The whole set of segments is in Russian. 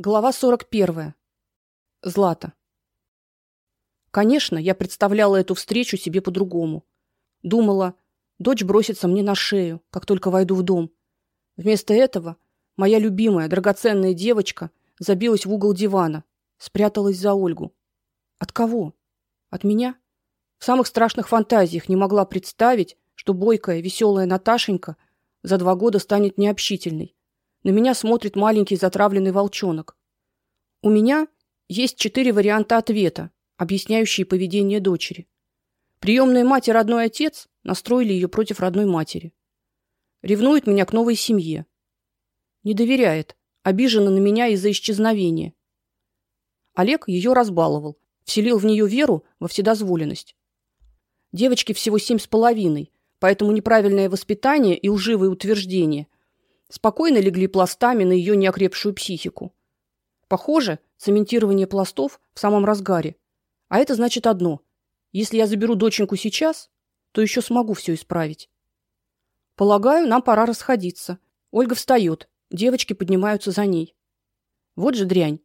Глава 41. Злата. Конечно, я представляла эту встречу себе по-другому. Думала, дочь бросится мне на шею, как только войду в дом. Вместо этого моя любимая, драгоценная девочка забилась в угол дивана, спряталась за Ольгу. От кого? От меня? В самых страшных фантазиях не могла представить, что бойкая, веселая Наташенька за два года станет необщительной на меня смотрит маленький затравленный волчонок. У меня есть четыре варианта ответа, объясняющие поведение дочери. Приемная мать и родной отец настроили ее против родной матери. Ревнует меня к новой семье. Не доверяет, обижена на меня из-за исчезновения. Олег ее разбаловал, вселил в нее веру во вседозволенность. Девочке всего семь с половиной, поэтому неправильное воспитание и лживые утверждения – спокойно легли пластами на ее неокрепшую психику. Похоже, цементирование пластов в самом разгаре. А это значит одно: если я заберу доченьку сейчас, то еще смогу все исправить. Полагаю, нам пора расходиться. Ольга встает, девочки поднимаются за ней. Вот же дрянь.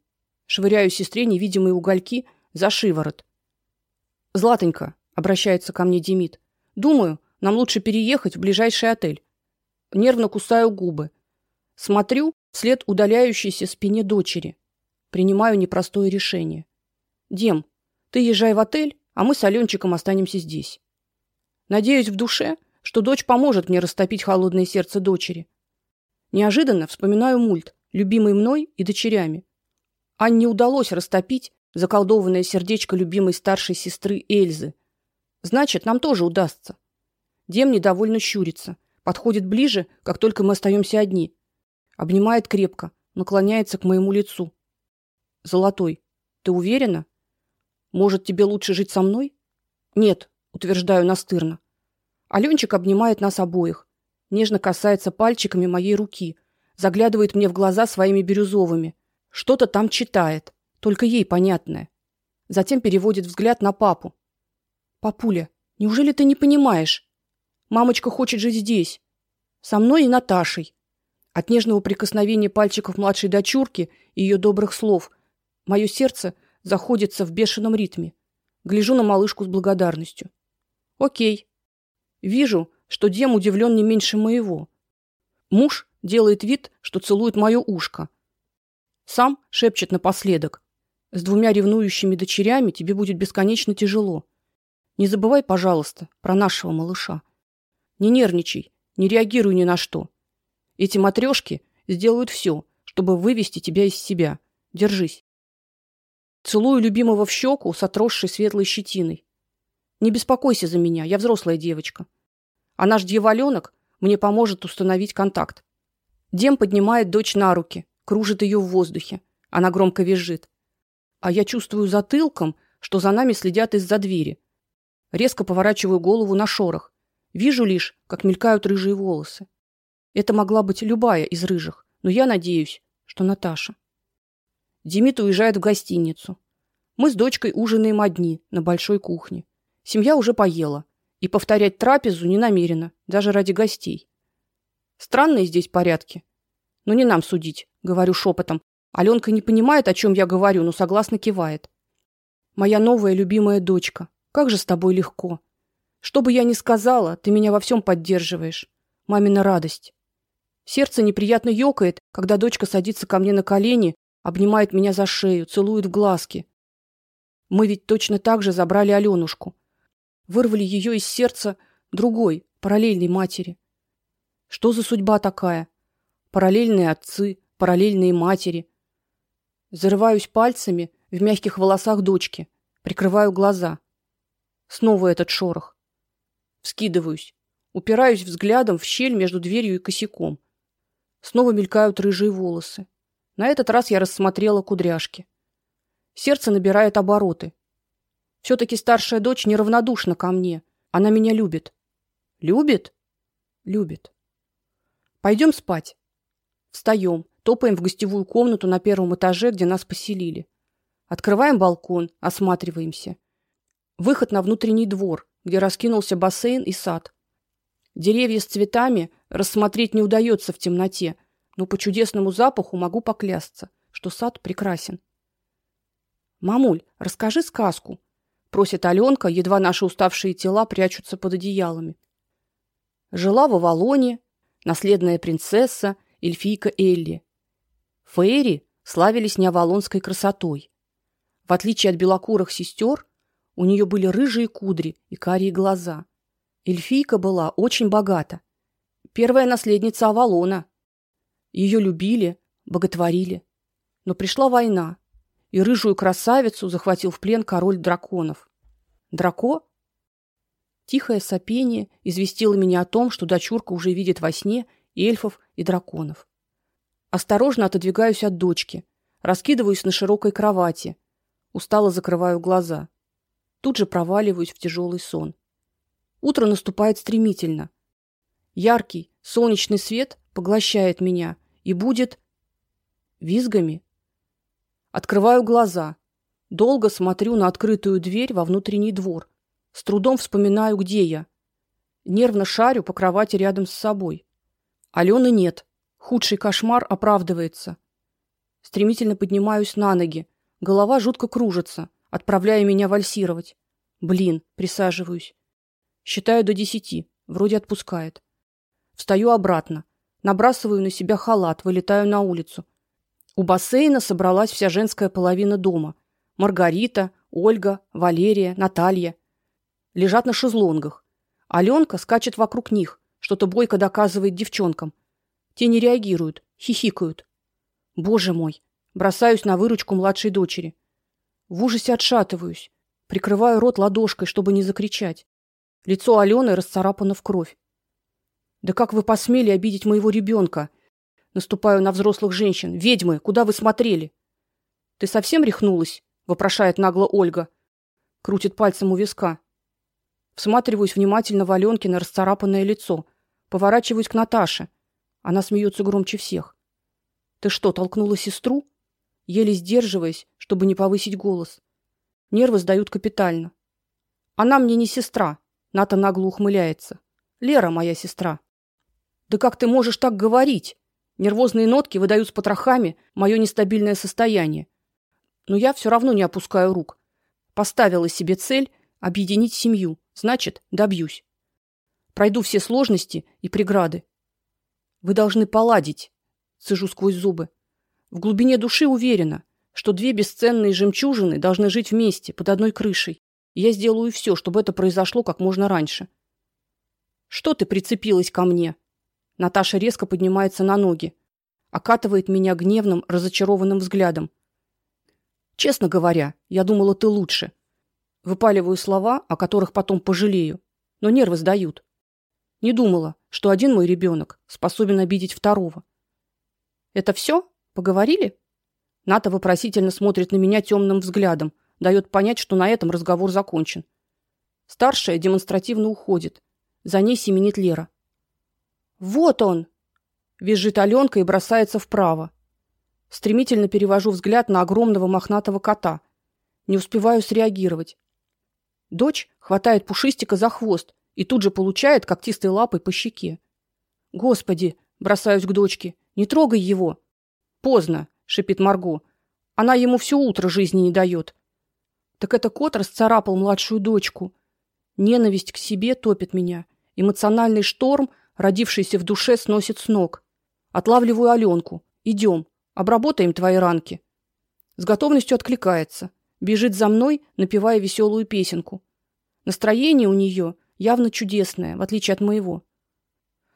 Швыряю сестре невидимые угольки за шиворот. Златонька, обращается ко мне Демид. Думаю, нам лучше переехать в ближайший отель. Нервно кусаю губы. Смотрю вслед удаляющейся спине дочери. Принимаю непростое решение. Дем, ты езжай в отель, а мы с Алёнчиком останемся здесь. Надеюсь в душе, что дочь поможет мне растопить холодное сердце дочери. Неожиданно вспоминаю мульт, любимый мной и дочерями. Анне удалось растопить заколдованное сердечко любимой старшей сестры Эльзы. Значит, нам тоже удастся. Дем недовольно щурится, подходит ближе, как только мы остаемся одни. Обнимает крепко, наклоняется к моему лицу. Золотой, ты уверена? Может, тебе лучше жить со мной? Нет, утверждаю настырно. Алёнчик обнимает нас обоих, нежно касается пальчиками моей руки, заглядывает мне в глаза своими бирюзовыми. Что-то там читает, только ей понятное. Затем переводит взгляд на папу. Папуля, неужели ты не понимаешь? Мамочка хочет жить здесь, со мной и Наташей. От нежного прикосновения пальчиков младшей дочурки и ее добрых слов мое сердце заходится в бешеном ритме. Гляжу на малышку с благодарностью. О'кей. Вижу, что Дем удивлен не меньше моего. Муж делает вид, что целует мое ушко. Сам шепчет напоследок: "С двумя ревнующими дочерями тебе будет бесконечно тяжело. Не забывай, пожалуйста, про нашего малыша". Не нервничай, не реагируй ни на что. Эти матрешки сделают все, чтобы вывести тебя из себя. Держись. Целую любимого в щеку с отросшей светлой щетиной. Не беспокойся за меня, я взрослая девочка. А наш дьяволёнок мне поможет установить контакт. Дем поднимает дочь на руки, кружит ее в воздухе. Она громко визжит. А я чувствую затылком, что за нами следят из-за двери. Резко поворачиваю голову на шорох. Вижу лишь, как мелькают рыжие волосы. Это могла быть любая из рыжих, но я надеюсь, что Наташа. Демид уезжает в гостиницу. Мы с дочкой ужинаем одни на большой кухне. Семья уже поела, и повторять трапезу не намерена, даже ради гостей. Странные здесь порядки. Но не нам судить, говорю шепотом. Алёнка не понимает, о чем я говорю, но согласно кивает. Моя новая любимая дочка. Как же с тобой легко. Что бы я ни сказала, ты меня во всем поддерживаешь. Мамина радость. Сердце неприятно ёкает, когда дочка садится ко мне на колени, обнимает меня за шею, целует в глазки. Мы ведь точно так же забрали Алёнушку. Вырвали ее из сердца другой, параллельной матери. Что за судьба такая? Параллельные отцы, параллельные матери. Зарываюсь пальцами в мягких волосах дочки, прикрываю глаза. Снова этот шорох. Вскидываюсь, упираюсь взглядом в щель между дверью и косяком. Снова мелькают рыжие волосы. На этот раз я рассмотрела кудряшки. Сердце набирает обороты. все таки старшая дочь неравнодушна ко мне. Она меня любит. Любит? Любит. Пойдем спать. Встаем, топаем в гостевую комнату на первом этаже, где нас поселили. Открываем балкон, осматриваемся. Выход на внутренний двор где раскинулся бассейн и сад. Деревья с цветами рассмотреть не удается в темноте, но по чудесному запаху могу поклясться, что сад прекрасен. Мамуль, расскажи сказку, просит Алёнка, едва наши уставшие тела прячутся под одеялами. Жила в Авалоне наследная принцесса эльфийка Элли. Фейри славились неавалонской красотой. В отличие от белокурых сестер, у нее были рыжие кудри и карие глаза. Эльфийка была очень богата. Первая наследница Авалона. Ее любили, боготворили. Но пришла война, и рыжую красавицу захватил в плен король драконов. Драко Тихое сопение известило меня о том, что дочурка уже видит во сне эльфов и драконов. Осторожно отодвигаюсь от дочки, раскидываюсь на широкой кровати, устало закрываю глаза. Тут же проваливаюсь в тяжелый сон. Утро наступает стремительно. Яркий солнечный свет поглощает меня и будет визгами. Открываю глаза. Долго смотрю на открытую дверь во внутренний двор. С трудом вспоминаю, где я. Нервно шарю по кровати рядом с собой. Алены нет. Худший кошмар оправдывается. Стремительно поднимаюсь на ноги. Голова жутко кружится, отправляя меня вальсировать. Блин, присаживаюсь. Считаю до десяти. Вроде отпускает. Встаю обратно, набрасываю на себя халат, вылетаю на улицу. У бассейна собралась вся женская половина дома. Маргарита, Ольга, Валерия, Наталья лежат на шезлонгах. Алёнка скачет вокруг них, что-то бойко доказывает девчонкам. Те не реагируют, хихикают. Боже мой, бросаюсь на выручку младшей дочери. В ужасе отшатываюсь, прикрываю рот ладошкой, чтобы не закричать. Лицо Алены расцарапано в кровь. Да как вы посмели обидеть моего ребенка? Наступаю на взрослых женщин. Ведьмы, куда вы смотрели? Ты совсем рехнулась? вопрошает нагло Ольга. Крутит пальцем у виска. Всматриваюсь внимательно в Алёнкино расцарапанное лицо, поворачиваюсь к Наташе. Она смеется громче всех. Ты что, толкнула сестру? Еле сдерживаясь, чтобы не повысить голос. Нервы сдают капитально. Она мне не сестра, Ната нагло ухмыляется. Лера моя сестра. Да как ты можешь так говорить? Нервозные нотки выдают с потрохами мое нестабильное состояние. Но я все равно не опускаю рук. Поставила себе цель объединить семью. Значит, добьюсь. Пройду все сложности и преграды. Вы должны поладить, цежу сквозь зубы. В глубине души уверена, что две бесценные жемчужины должны жить вместе под одной крышей. И я сделаю все, чтобы это произошло как можно раньше. Что ты прицепилась ко мне? Наташа резко поднимается на ноги, окатывает меня гневным, разочарованным взглядом. Честно говоря, я думала, ты лучше. Выпаливаю слова, о которых потом пожалею, но нервы сдают. Не думала, что один мой ребенок способен обидеть второго. Это все? Поговорили? Ната вопросительно смотрит на меня темным взглядом, дает понять, что на этом разговор закончен. Старшая демонстративно уходит. За ней семенит Лера. Вот он, визжит Алёнка и бросается вправо. Стремительно перевожу взгляд на огромного мохнатого кота. Не успеваю среагировать. Дочь хватает пушистика за хвост и тут же получает когтистой лапой по щеке. Господи, бросаюсь к дочке. Не трогай его. Поздно, шипит Марго. Она ему все утро жизни не дает. Так это кот расцарапал младшую дочку. Ненависть к себе топит меня. Эмоциональный шторм, родившийся в душе, сносит с ног. Отлавливаю Алёнку. Идем, обработаем твои ранки. С готовностью откликается бежит за мной, напевая веселую песенку. Настроение у нее явно чудесное, в отличие от моего.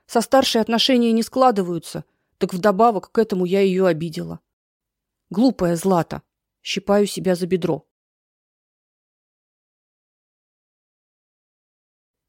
Со старшей отношения не складываются, так вдобавок к этому я ее обидела. Глупая Злата, щипаю себя за бедро.